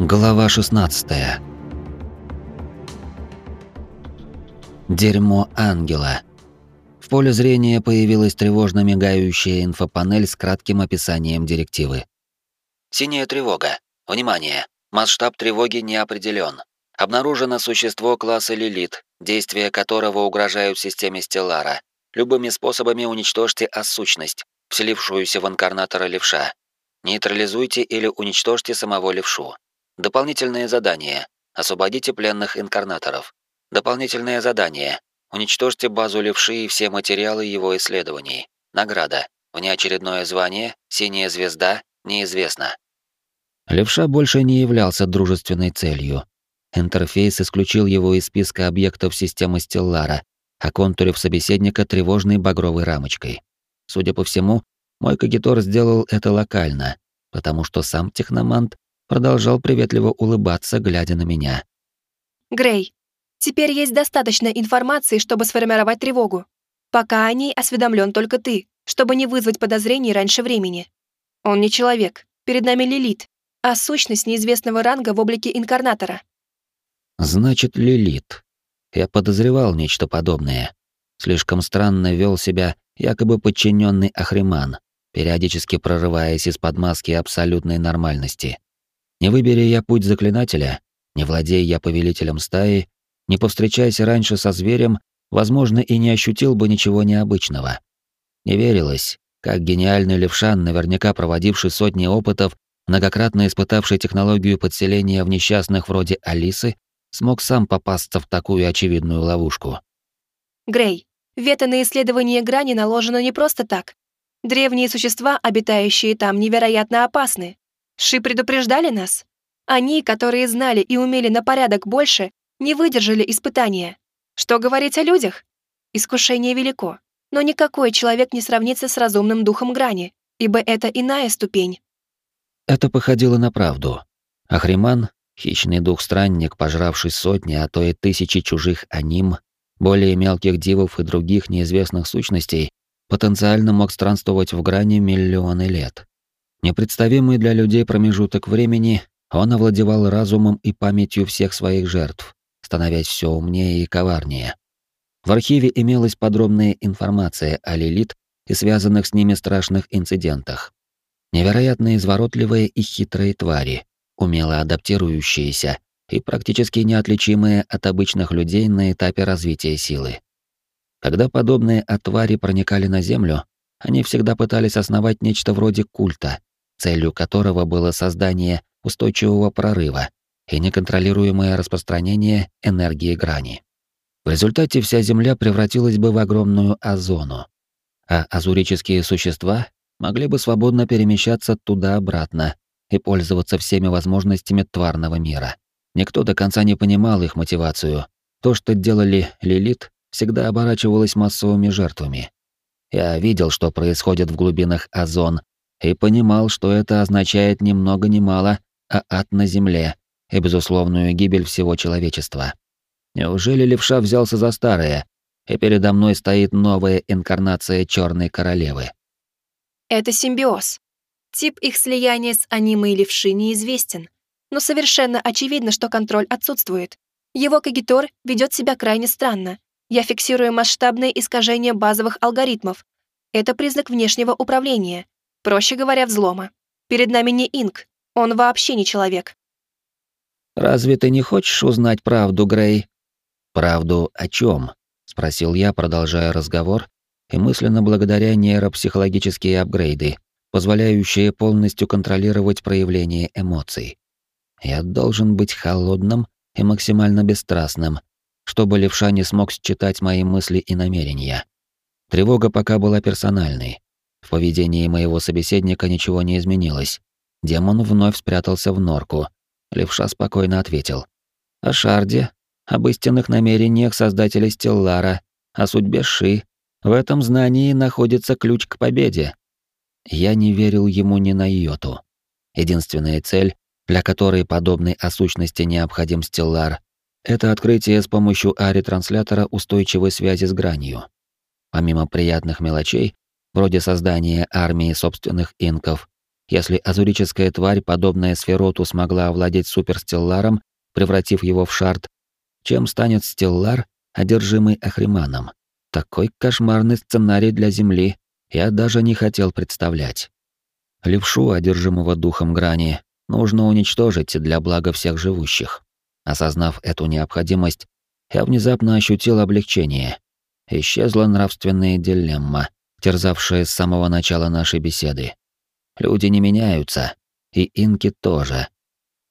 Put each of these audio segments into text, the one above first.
Глава 16. Дерьмо ангела. В поле зрения появилась тревожно мигающая инфопанель с кратким описанием директивы. Синяя тревога. Внимание! Масштаб тревоги не определен. Обнаружено существо класса Лилит, действия которого угрожают системе Стеллара. Любыми способами уничтожьте осущность, вселившуюся в инкарнатора левша. Нейтрализуйте или уничтожьте самого левшу. Дополнительное задание. Освободите пленных инкарнаторов. Дополнительное задание. Уничтожьте базу левши и все материалы его исследований. Награда. Внеочередное звание, синяя звезда, неизвестно. Левша больше не являлся дружественной целью. Интерфейс исключил его из списка объектов системы Стеллара, оконтурив собеседника тревожной багровой рамочкой. Судя по всему, мой кагитор сделал это локально, потому что сам техномант продолжал приветливо улыбаться, глядя на меня. Грей, теперь есть достаточно информации, чтобы сформировать тревогу. Пока о ней осведомлен только ты, чтобы не вызвать подозрений раньше времени. Он не человек, перед нами Лилит, а сущность неизвестного ранга в облике инкарнатора. Значит, Лилит. Я подозревал нечто подобное. Слишком странно вел себя якобы подчиненный Ахриман, периодически прорываясь из-под маски абсолютной нормальности. Не выбери я путь заклинателя, не владея я повелителем стаи, не повстречайся раньше со зверем, возможно, и не ощутил бы ничего необычного. Не верилось, как гениальный левшан, наверняка проводивший сотни опытов, многократно испытавший технологию подселения в несчастных вроде Алисы, смог сам попасться в такую очевидную ловушку. Грей, вето на исследование грани наложено не просто так. Древние существа, обитающие там, невероятно опасны. Ши предупреждали нас. Они, которые знали и умели на порядок больше, не выдержали испытания. Что говорить о людях? Искушение велико, но никакой человек не сравнится с разумным духом грани, ибо это иная ступень. Это походило на правду. Ахриман, хищный дух-странник, пожравший сотни, а то и тысячи чужих аним, более мелких дивов и других неизвестных сущностей, потенциально мог странствовать в грани миллионы лет. Непредставимый для людей промежуток времени, он овладевал разумом и памятью всех своих жертв, становясь все умнее и коварнее. В архиве имелась подробная информация о Лилит и связанных с ними страшных инцидентах. Невероятно изворотливые и хитрые твари, умело адаптирующиеся и практически неотличимые от обычных людей на этапе развития силы. Когда подобные отвари проникали на Землю, они всегда пытались основать нечто вроде культа, целью которого было создание устойчивого прорыва и неконтролируемое распространение энергии грани. В результате вся Земля превратилась бы в огромную озону, а азурические существа могли бы свободно перемещаться туда-обратно и пользоваться всеми возможностями тварного мира. Никто до конца не понимал их мотивацию. То, что делали Лилит, всегда оборачивалось массовыми жертвами. Я видел, что происходит в глубинах озон, и понимал, что это означает ни много ни мало, а ад на земле и безусловную гибель всего человечества. Неужели левша взялся за старое, и передо мной стоит новая инкарнация Черной Королевы? Это симбиоз. Тип их слияния с анимой левши неизвестен, но совершенно очевидно, что контроль отсутствует. Его кагитор ведет себя крайне странно. Я фиксирую масштабное искажение базовых алгоритмов. Это признак внешнего управления, Проще говоря, взлома. Перед нами не Инк, он вообще не человек. «Разве ты не хочешь узнать правду, Грей?» «Правду о чем? спросил я, продолжая разговор, и мысленно благодаря нейропсихологические апгрейды, позволяющие полностью контролировать проявление эмоций. Я должен быть холодным и максимально бесстрастным, чтобы левша не смог считать мои мысли и намерения. Тревога пока была персональной, в поведении моего собеседника ничего не изменилось. Демон вновь спрятался в норку. Левша спокойно ответил. О Шарде, об истинных намерениях создателя Стеллара, о судьбе Ши. В этом знании находится ключ к победе. Я не верил ему ни на йоту. Единственная цель, для которой подобной осущности необходим Стеллар, это открытие с помощью ари-транслятора устойчивой связи с гранью. Помимо приятных мелочей, вроде создания армии собственных инков, Если азурическая тварь, подобная сфероту, смогла овладеть суперстелларом, превратив его в шард, чем станет стеллар, одержимый Ахриманом? Такой кошмарный сценарий для Земли я даже не хотел представлять. Левшу, одержимого духом грани, нужно уничтожить для блага всех живущих. Осознав эту необходимость, я внезапно ощутил облегчение. Исчезла нравственная дилемма, терзавшая с самого начала нашей беседы. Люди не меняются, и инки тоже.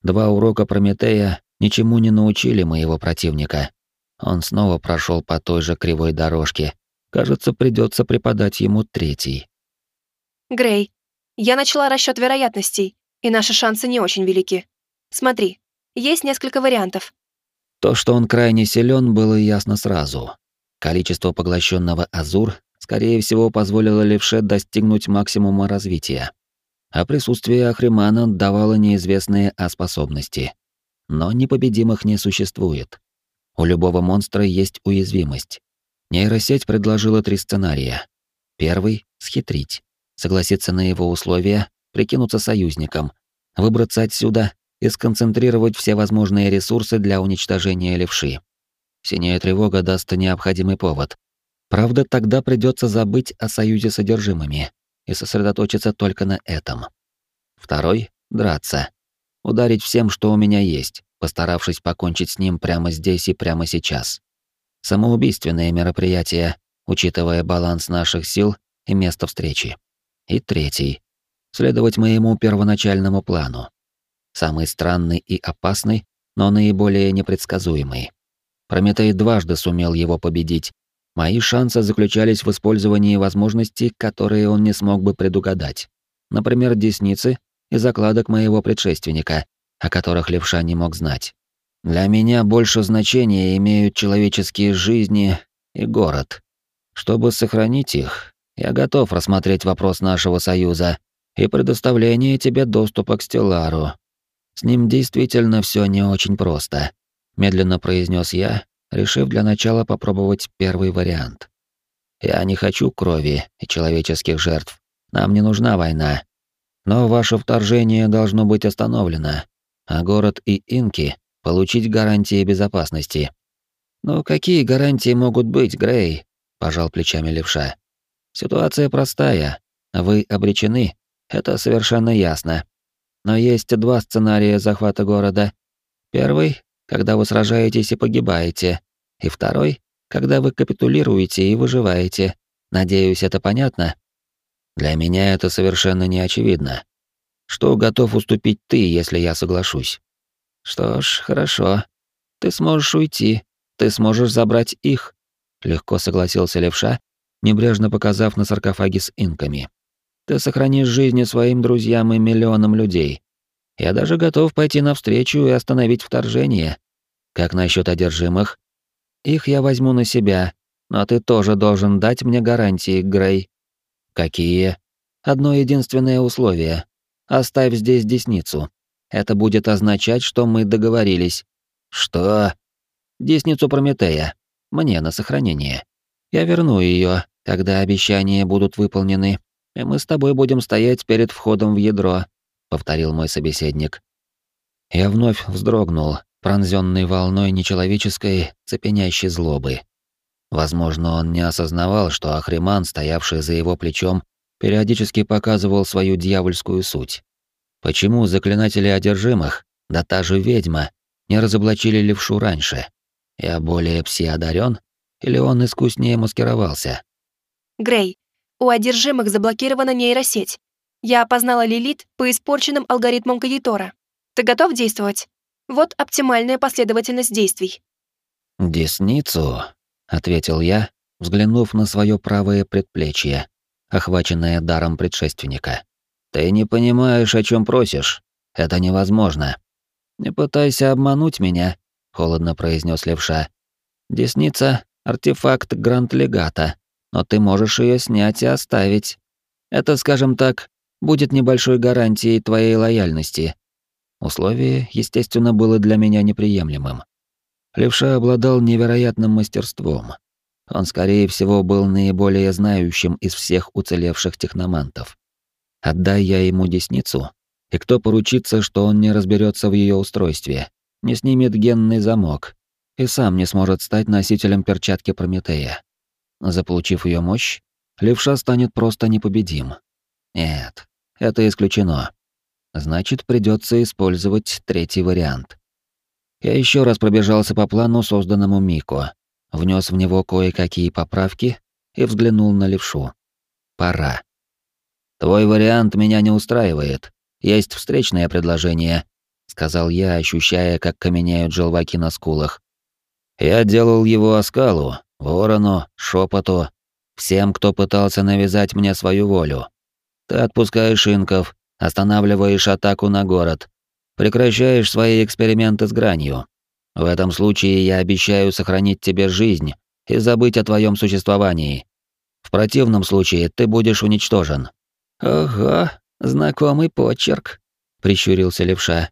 Два урока Прометея ничему не научили моего противника. Он снова прошел по той же кривой дорожке. Кажется, придется преподать ему третий. Грей, я начала расчет вероятностей, и наши шансы не очень велики. Смотри, есть несколько вариантов. То, что он крайне силен, было ясно сразу. Количество поглощенного азур, скорее всего, позволило левше достигнуть максимума развития. А присутствие Ахримана давало неизвестные А-способности. Но непобедимых не существует. У любого монстра есть уязвимость. Нейросеть предложила три сценария. Первый — схитрить, согласиться на его условия, прикинуться союзником, выбраться отсюда и сконцентрировать все возможные ресурсы для уничтожения левши. Синяя тревога даст необходимый повод. Правда, тогда придется забыть о союзе содержимыми и сосредоточиться только на этом. Второй — драться. Ударить всем, что у меня есть, постаравшись покончить с ним прямо здесь и прямо сейчас. Самоубийственное мероприятие, учитывая баланс наших сил и место встречи. И третий — следовать моему первоначальному плану самый странный и опасный, но наиболее непредсказуемый. Прометей дважды сумел его победить. Мои шансы заключались в использовании возможностей, которые он не смог бы предугадать. Например, десницы и закладок моего предшественника, о которых левша не мог знать. Для меня больше значения имеют человеческие жизни и город. Чтобы сохранить их, я готов рассмотреть вопрос нашего союза и предоставление тебе доступа к Стеллару, с ним действительно все не очень просто, медленно произнес я, решив для начала попробовать первый вариант. Я не хочу крови и человеческих жертв. Нам не нужна война. Но ваше вторжение должно быть остановлено, а город и инки получить гарантии безопасности. Ну какие гарантии могут быть, Грей? пожал плечами левша. Ситуация простая. Вы обречены. Это совершенно ясно. Но есть два сценария захвата города. Первый — когда вы сражаетесь и погибаете. И второй — когда вы капитулируете и выживаете. Надеюсь, это понятно? Для меня это совершенно не очевидно. Что готов уступить ты, если я соглашусь? Что ж, хорошо. Ты сможешь уйти. Ты сможешь забрать их. Легко согласился левша, небрежно показав на саркофаге с инками. Ты сохранишь жизни своим друзьям и миллионам людей. Я даже готов пойти навстречу и остановить вторжение. Как насчет одержимых? Их я возьму на себя, но ты тоже должен дать мне гарантии, Грей. Какие? Одно единственное условие. Оставь здесь десницу. Это будет означать, что мы договорились. Что? Десницу Прометея. Мне на сохранение. Я верну ее, когда обещания будут выполнены и мы с тобой будем стоять перед входом в ядро», — повторил мой собеседник. Я вновь вздрогнул, пронзенный волной нечеловеческой, цепенящей злобы. Возможно, он не осознавал, что Ахриман, стоявший за его плечом, периодически показывал свою дьявольскую суть. Почему заклинатели одержимых, да та же ведьма, не разоблачили левшу раньше? Я более пси-одарен? Или он искуснее маскировался? Грей, у одержимых заблокирована нейросеть. Я опознала Лилит по испорченным алгоритмам Кагитора. Ты готов действовать? Вот оптимальная последовательность действий. «Десницу», — ответил я, взглянув на свое правое предплечье, охваченное даром предшественника. «Ты не понимаешь, о чем просишь. Это невозможно. Не пытайся обмануть меня», — холодно произнес левша. «Десница — артефакт Гранд-Легата, но ты можешь ее снять и оставить. Это, скажем так, будет небольшой гарантией твоей лояльности. Условие, естественно, было для меня неприемлемым. Левша обладал невероятным мастерством. Он, скорее всего, был наиболее знающим из всех уцелевших техномантов. Отдай я ему десницу, и кто поручится, что он не разберется в ее устройстве, не снимет генный замок и сам не сможет стать носителем перчатки Прометея. Заполучив ее мощь, левша станет просто непобедим. Нет, это исключено. Значит, придется использовать третий вариант. Я еще раз пробежался по плану, созданному Мико, внес в него кое-какие поправки и взглянул на левшу. Пора. Твой вариант меня не устраивает. Есть встречное предложение, сказал я, ощущая, как каменеют желваки на скулах. Я делал его оскалу, ворону, шепоту, всем, кто пытался навязать мне свою волю. Ты отпускаешь инков, останавливаешь атаку на город, прекращаешь свои эксперименты с гранью. В этом случае я обещаю сохранить тебе жизнь и забыть о твоем существовании. В противном случае ты будешь уничтожен. Ого, знакомый почерк, прищурился левша.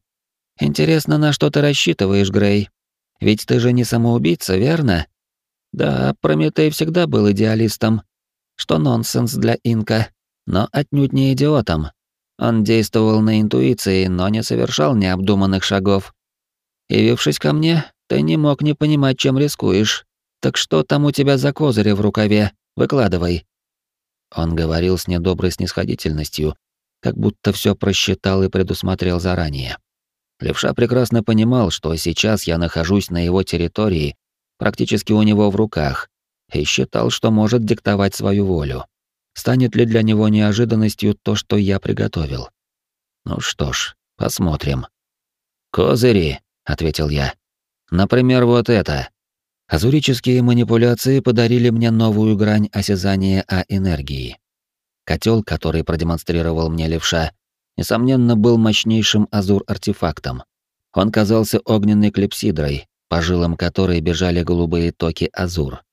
Интересно, на что ты рассчитываешь, Грей? Ведь ты же не самоубийца, верно? Да, Прометей всегда был идеалистом, что нонсенс для инка, но отнюдь не идиотом. Он действовал на интуиции, но не совершал необдуманных шагов. Явившись ко мне, ты не мог не понимать, чем рискуешь. Так что там у тебя за козыри в рукаве? Выкладывай. Он говорил с недоброй снисходительностью, как будто все просчитал и предусмотрел заранее. Левша прекрасно понимал, что сейчас я нахожусь на его территории, практически у него в руках, и считал, что может диктовать свою волю. Станет ли для него неожиданностью то, что я приготовил? Ну что ж, посмотрим. «Козыри», — ответил я. «Например, вот это». Азурические манипуляции подарили мне новую грань осязания о энергии. Котел, который продемонстрировал мне левша, несомненно, был мощнейшим азур-артефактом. Он казался огненной клепсидрой, по жилам которой бежали голубые токи азур.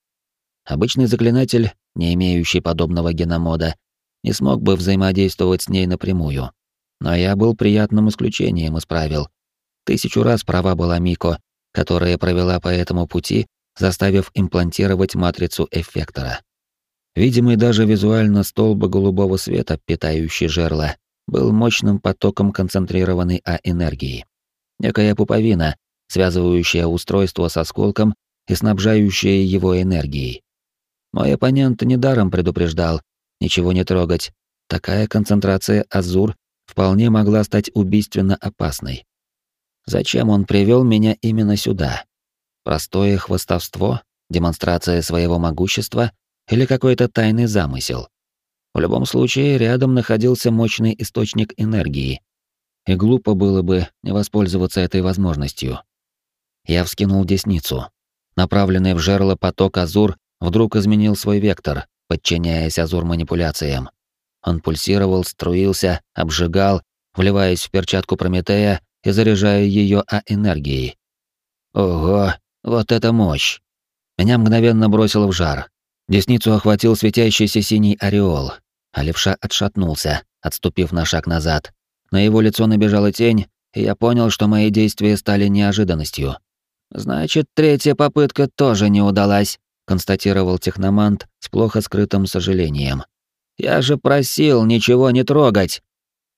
Обычный заклинатель, не имеющий подобного геномода, не смог бы взаимодействовать с ней напрямую. Но я был приятным исключением из правил. Тысячу раз права была Мико, которая провела по этому пути, заставив имплантировать матрицу эффектора. Видимый даже визуально столб голубого света, питающий жерла, был мощным потоком концентрированной А-энергии. Некая пуповина, связывающая устройство с осколком и снабжающая его энергией. Мой оппонент недаром предупреждал, ничего не трогать. Такая концентрация азур вполне могла стать убийственно опасной. Зачем он привел меня именно сюда? Простое хвостовство, демонстрация своего могущества или какой-то тайный замысел? В любом случае, рядом находился мощный источник энергии, и глупо было бы не воспользоваться этой возможностью. Я вскинул десницу. Направленный в жерло поток азур вдруг изменил свой вектор, подчиняясь азур-манипуляциям. Он пульсировал, струился, обжигал, вливаясь в перчатку Прометея и заряжая ее А-энергией. Ого, вот это мощь! Меня мгновенно бросило в жар. Десницу охватил светящийся синий ореол, а левша отшатнулся, отступив на шаг назад. На его лицо набежала тень, и я понял, что мои действия стали неожиданностью. Значит, третья попытка тоже не удалась констатировал техномант с плохо скрытым сожалением. Я же просил ничего не трогать.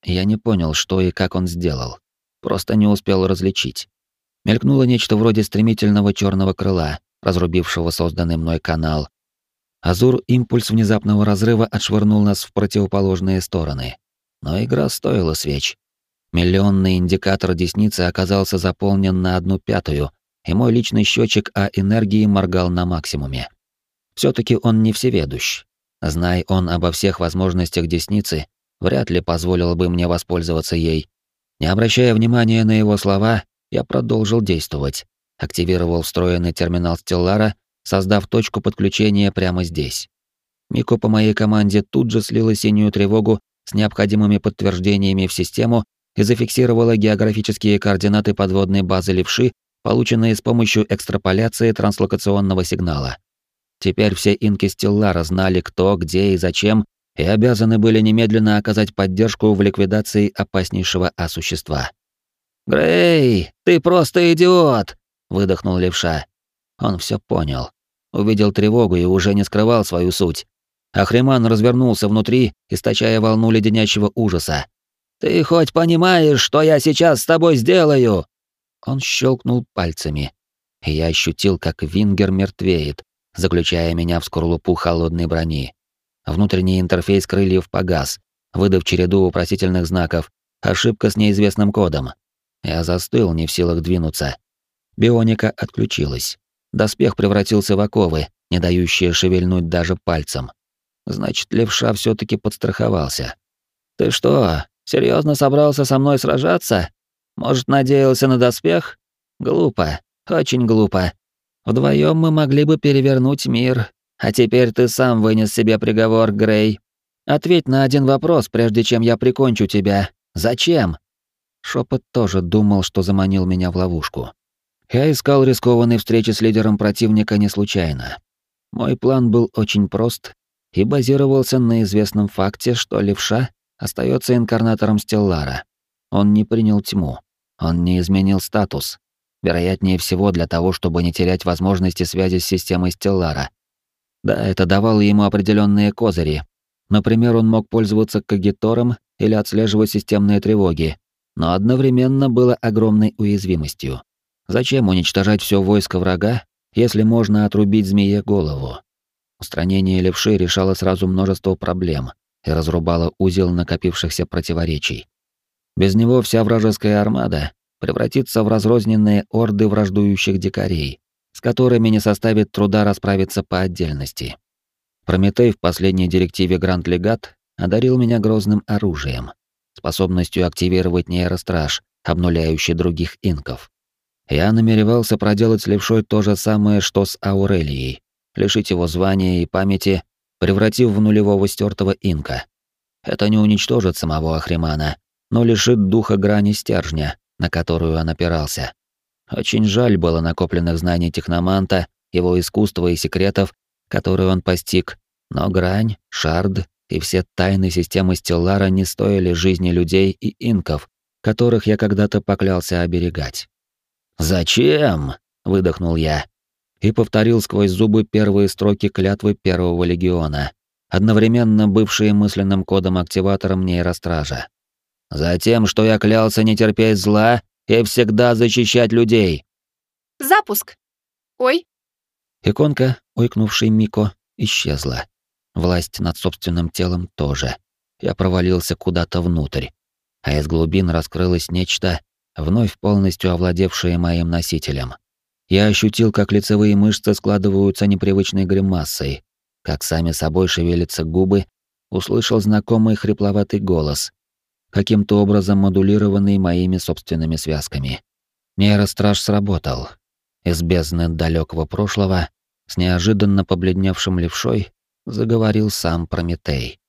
Я не понял, что и как он сделал. Просто не успел различить. Мелькнуло нечто вроде стремительного черного крыла, разрубившего созданный мной канал. Азур импульс внезапного разрыва отшвырнул нас в противоположные стороны. Но игра стоила свеч. Миллионный индикатор десницы оказался заполнен на одну пятую, и мой личный счетчик А энергии моргал на максимуме. все таки он не всеведущ. Знай он обо всех возможностях десницы, вряд ли позволил бы мне воспользоваться ей. Не обращая внимания на его слова, я продолжил действовать. Активировал встроенный терминал Стеллара, создав точку подключения прямо здесь. Мико по моей команде тут же слила синюю тревогу с необходимыми подтверждениями в систему и зафиксировала географические координаты подводной базы Левши полученные с помощью экстраполяции транслокационного сигнала. Теперь все инки Стеллара знали, кто, где и зачем, и обязаны были немедленно оказать поддержку в ликвидации опаснейшего А-существа. «Грей, ты просто идиот!» — выдохнул левша. Он все понял. Увидел тревогу и уже не скрывал свою суть. Ахриман развернулся внутри, источая волну леденящего ужаса. «Ты хоть понимаешь, что я сейчас с тобой сделаю?» Он щелкнул пальцами, и я ощутил, как Вингер мертвеет, заключая меня в скорлупу холодной брони. Внутренний интерфейс крыльев погас, выдав череду вопросительных знаков, ошибка с неизвестным кодом. Я застыл, не в силах двинуться. Бионика отключилась. Доспех превратился в оковы, не дающие шевельнуть даже пальцем. Значит, левша все таки подстраховался. «Ты что, серьезно собрался со мной сражаться? Может, надеялся на доспех? Глупо, очень глупо. Вдвоем мы могли бы перевернуть мир, а теперь ты сам вынес себе приговор, Грей. Ответь на один вопрос, прежде чем я прикончу тебя. Зачем?» Шепот тоже думал, что заманил меня в ловушку. Я искал рискованной встречи с лидером противника не случайно. Мой план был очень прост и базировался на известном факте, что левша остается инкарнатором Стеллара. Он не принял тьму. Он не изменил статус. Вероятнее всего для того, чтобы не терять возможности связи с системой Стеллара. Да, это давало ему определенные козыри. Например, он мог пользоваться кагитором или отслеживать системные тревоги, но одновременно было огромной уязвимостью. Зачем уничтожать все войско врага, если можно отрубить змее голову? Устранение левши решало сразу множество проблем и разрубало узел накопившихся противоречий. Без него вся вражеская армада превратится в разрозненные орды враждующих дикарей, с которыми не составит труда расправиться по отдельности. Прометей в последней директиве Гранд Легат одарил меня грозным оружием, способностью активировать нейростраж, обнуляющий других инков. Я намеревался проделать с левшой то же самое, что с Аурелией, лишить его звания и памяти, превратив в нулевого стертого инка. Это не уничтожит самого Ахримана, но лишит духа грани стержня, на которую он опирался. Очень жаль было накопленных знаний техноманта, его искусства и секретов, которые он постиг, но грань, шард и все тайны системы Стеллара не стоили жизни людей и инков, которых я когда-то поклялся оберегать. «Зачем?» — выдохнул я и повторил сквозь зубы первые строки клятвы Первого легиона, одновременно бывшие мысленным кодом-активатором нейростража. «Затем, что я клялся не терпеть зла и всегда защищать людей». «Запуск! Ой!» Иконка, ойкнувший Мико, исчезла. Власть над собственным телом тоже. Я провалился куда-то внутрь. А из глубин раскрылось нечто, вновь полностью овладевшее моим носителем. Я ощутил, как лицевые мышцы складываются непривычной гримасой, как сами собой шевелятся губы, услышал знакомый хрипловатый голос, каким-то образом модулированный моими собственными связками. Нейростраж сработал. Из бездны далекого прошлого, с неожиданно побледневшим левшой, заговорил сам Прометей.